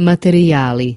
Materijali.